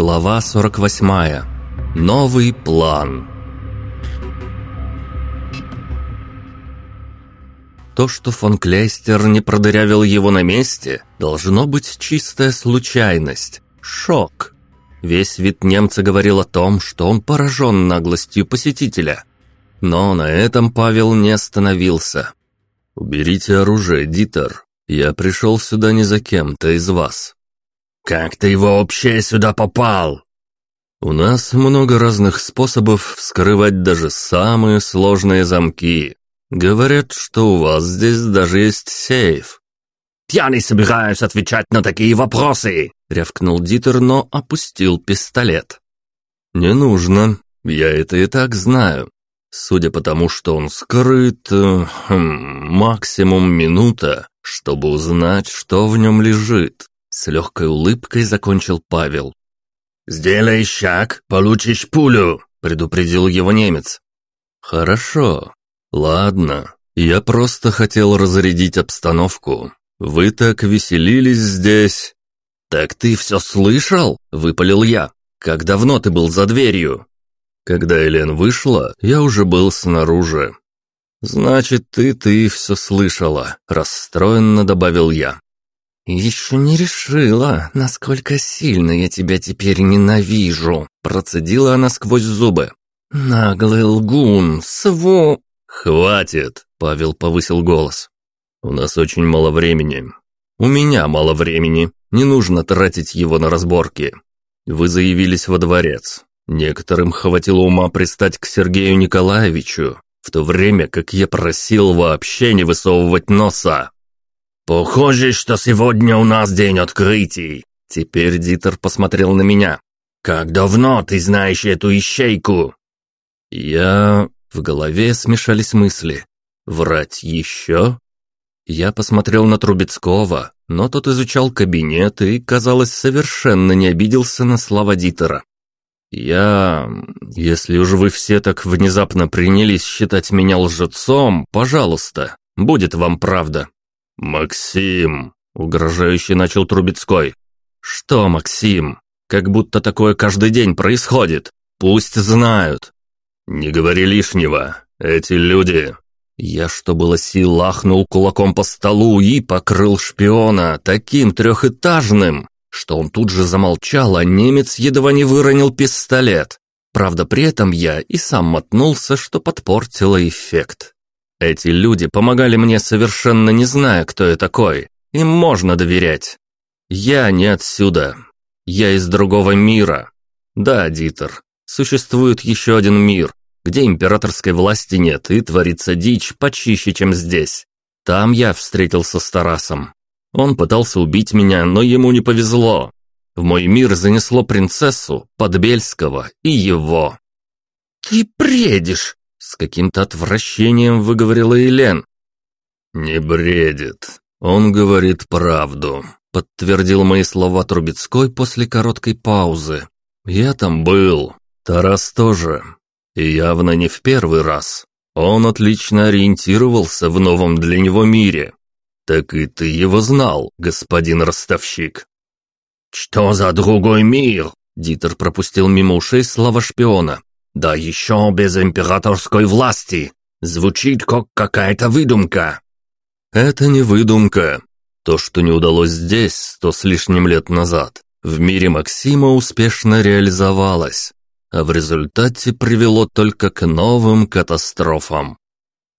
Глава 48. Новый план. То, что фон Клейстер не продырявил его на месте, должно быть чистая случайность. Шок. Весь вид немца говорил о том, что он поражен наглостью посетителя. Но на этом Павел не остановился. «Уберите оружие, Дитер. Я пришел сюда не за кем-то из вас. «Как ты вообще сюда попал?» «У нас много разных способов вскрывать даже самые сложные замки. Говорят, что у вас здесь даже есть сейф». «Я не собираюсь отвечать на такие вопросы!» — рявкнул Дитер, но опустил пистолет. «Не нужно. Я это и так знаю. Судя по тому, что он скрыт, э, хм, максимум минута, чтобы узнать, что в нем лежит. С легкой улыбкой закончил Павел. «Сделай шаг, получишь пулю», — предупредил его немец. «Хорошо. Ладно. Я просто хотел разрядить обстановку. Вы так веселились здесь». «Так ты все слышал?» — выпалил я. «Как давно ты был за дверью?» Когда Элен вышла, я уже был снаружи. «Значит, ты, ты все слышала», — расстроенно добавил я. «Еще не решила, насколько сильно я тебя теперь ненавижу», процедила она сквозь зубы. «Наглый лгун, сво...» «Хватит!» — Павел повысил голос. «У нас очень мало времени. У меня мало времени. Не нужно тратить его на разборки. Вы заявились во дворец. Некоторым хватило ума пристать к Сергею Николаевичу, в то время как я просил вообще не высовывать носа. «Похоже, что сегодня у нас день открытий». Теперь Дитер посмотрел на меня. «Как давно ты знаешь эту ищейку?» Я... В голове смешались мысли. «Врать еще?» Я посмотрел на Трубецкого, но тот изучал кабинет и, казалось, совершенно не обиделся на слова Дитера. «Я... Если уж вы все так внезапно принялись считать меня лжецом, пожалуйста, будет вам правда. «Максим!» — угрожающе начал Трубецкой. «Что, Максим? Как будто такое каждый день происходит. Пусть знают». «Не говори лишнего. Эти люди...» Я, что было сил, лахнул кулаком по столу и покрыл шпиона таким трехэтажным, что он тут же замолчал, а немец едва не выронил пистолет. Правда, при этом я и сам мотнулся, что подпортило эффект. Эти люди помогали мне совершенно не зная, кто я такой. Им можно доверять. Я не отсюда. Я из другого мира. Да, Дитер, существует еще один мир, где императорской власти нет и творится дичь почище, чем здесь. Там я встретился с Тарасом. Он пытался убить меня, но ему не повезло. В мой мир занесло принцессу, Подбельского и его. «Ты бредишь!» С каким-то отвращением выговорила Елен. «Не бредит. Он говорит правду», — подтвердил мои слова Трубецкой после короткой паузы. «Я там был. Тарас тоже. И явно не в первый раз. Он отлично ориентировался в новом для него мире. Так и ты его знал, господин ростовщик». «Что за другой мир?» Дитер пропустил мимо ушей слова шпиона. Да еще без императорской власти. Звучит как какая-то выдумка. Это не выдумка. То, что не удалось здесь сто с лишним лет назад, в мире Максима успешно реализовалось, а в результате привело только к новым катастрофам.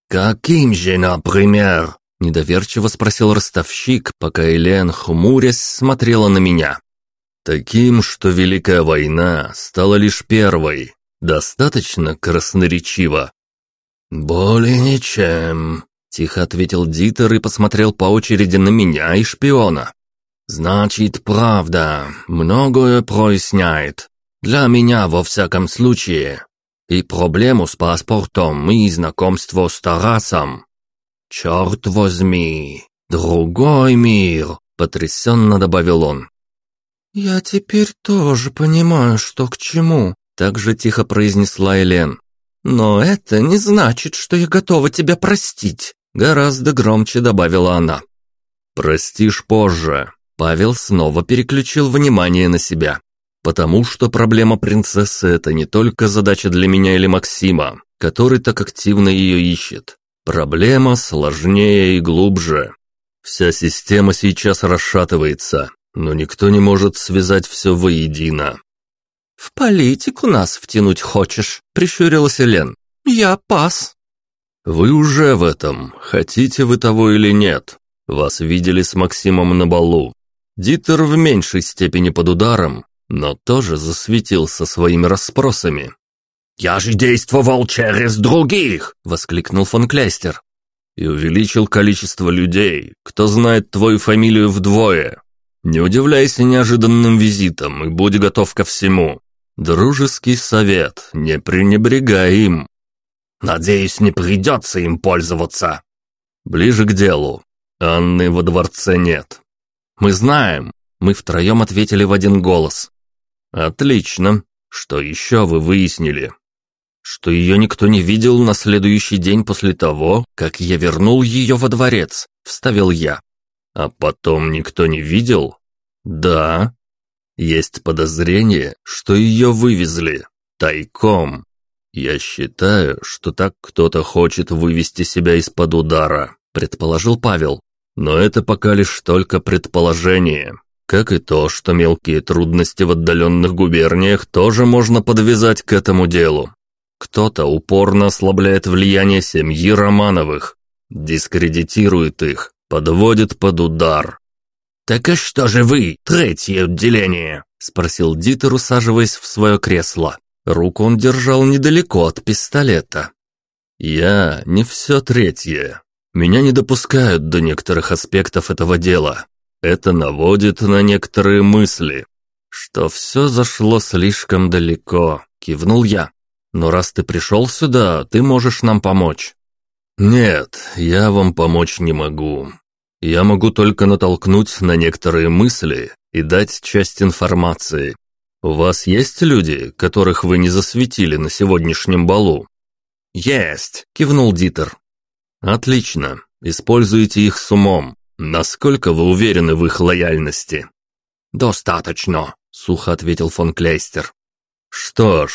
«Каким же, например?» – недоверчиво спросил ростовщик, пока Элен, хмурясь, смотрела на меня. «Таким, что Великая война стала лишь первой, Достаточно красноречиво?» «Более ничем», — тихо ответил Дитер и посмотрел по очереди на меня и шпиона. «Значит, правда, многое проясняет. Для меня, во всяком случае. И проблему с паспортом, и знакомство с Тарасом. Черт возьми, другой мир», — потрясенно добавил он. «Я теперь тоже понимаю, что к чему», так же тихо произнесла Элен. «Но это не значит, что я готова тебя простить», гораздо громче добавила она. «Простишь позже». Павел снова переключил внимание на себя. Потому что проблема принцессы – это не только задача для меня или Максима, который так активно ее ищет. Проблема сложнее и глубже. Вся система сейчас расшатывается, но никто не может связать все воедино. «В политику нас втянуть хочешь?» – прищурилась Элен. «Я пас». «Вы уже в этом, хотите вы того или нет. Вас видели с Максимом на балу. Дитер в меньшей степени под ударом, но тоже засветился своими расспросами. «Я же действовал через других!» — воскликнул фон Клейстер. «И увеличил количество людей, кто знает твою фамилию вдвое. Не удивляйся неожиданным визитам и будь готов ко всему. Дружеский совет, не пренебрегай им». «Надеюсь, не придется им пользоваться». «Ближе к делу. Анны во дворце нет». «Мы знаем», — мы втроем ответили в один голос. «Отлично. Что еще вы выяснили?» «Что ее никто не видел на следующий день после того, как я вернул ее во дворец», — вставил я. «А потом никто не видел?» «Да. Есть подозрение, что ее вывезли. Тайком. Я считаю, что так кто-то хочет вывести себя из-под удара», — предположил Павел. «Но это пока лишь только предположение. Как и то, что мелкие трудности в отдаленных губерниях тоже можно подвязать к этому делу. Кто-то упорно ослабляет влияние семьи Романовых, дискредитирует их, подводит под удар. «Так а что же вы, третье отделение?» – спросил Дитер, усаживаясь в свое кресло. Руку он держал недалеко от пистолета. «Я не все третье. Меня не допускают до некоторых аспектов этого дела. Это наводит на некоторые мысли, что все зашло слишком далеко, кивнул я. Но раз ты пришел сюда, ты можешь нам помочь. Нет, я вам помочь не могу. Я могу только натолкнуть на некоторые мысли и дать часть информации. У вас есть люди, которых вы не засветили на сегодняшнем балу? Есть, кивнул Дитер. Отлично. Используйте их с умом. «Насколько вы уверены в их лояльности?» «Достаточно», — сухо ответил фон Клейстер. «Что ж,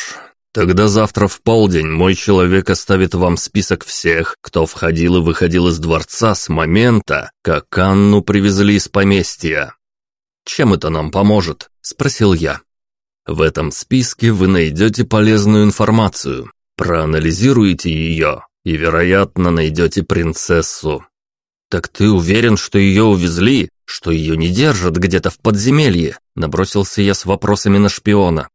тогда завтра в полдень мой человек оставит вам список всех, кто входил и выходил из дворца с момента, как Анну привезли из поместья». «Чем это нам поможет?» — спросил я. «В этом списке вы найдете полезную информацию, проанализируете ее и, вероятно, найдете принцессу. «Так ты уверен, что ее увезли? Что ее не держат где-то в подземелье?» Набросился я с вопросами на шпиона.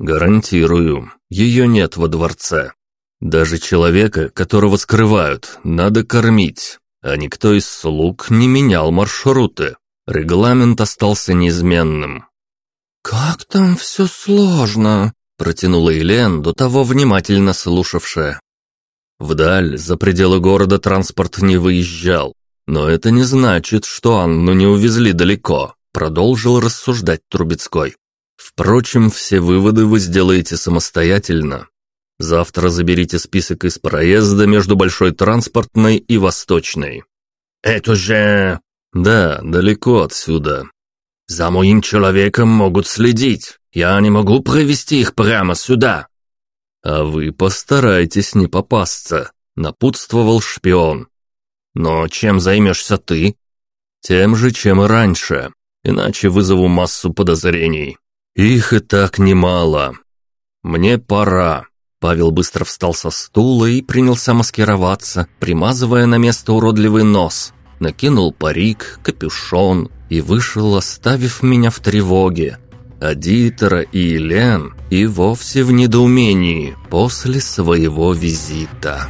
«Гарантирую, ее нет во дворце. Даже человека, которого скрывают, надо кормить, а никто из слуг не менял маршруты. Регламент остался неизменным». «Как там все сложно», — протянула Елен, до того внимательно слушавшая. Вдаль, за пределы города, транспорт не выезжал. «Но это не значит, что Анну не увезли далеко», — продолжил рассуждать Трубецкой. «Впрочем, все выводы вы сделаете самостоятельно. Завтра заберите список из проезда между Большой Транспортной и Восточной». «Это же...» «Да, далеко отсюда». «За моим человеком могут следить. Я не могу провести их прямо сюда». «А вы постарайтесь не попасться», — напутствовал шпион. Но чем займешься ты? Тем же, чем и раньше. Иначе вызову массу подозрений. Их и так немало. Мне пора. Павел быстро встал со стула и принялся маскироваться, примазывая на место уродливый нос. Накинул парик, капюшон и вышел, оставив меня в тревоге. А Дитера и Елен и вовсе в недоумении после своего визита.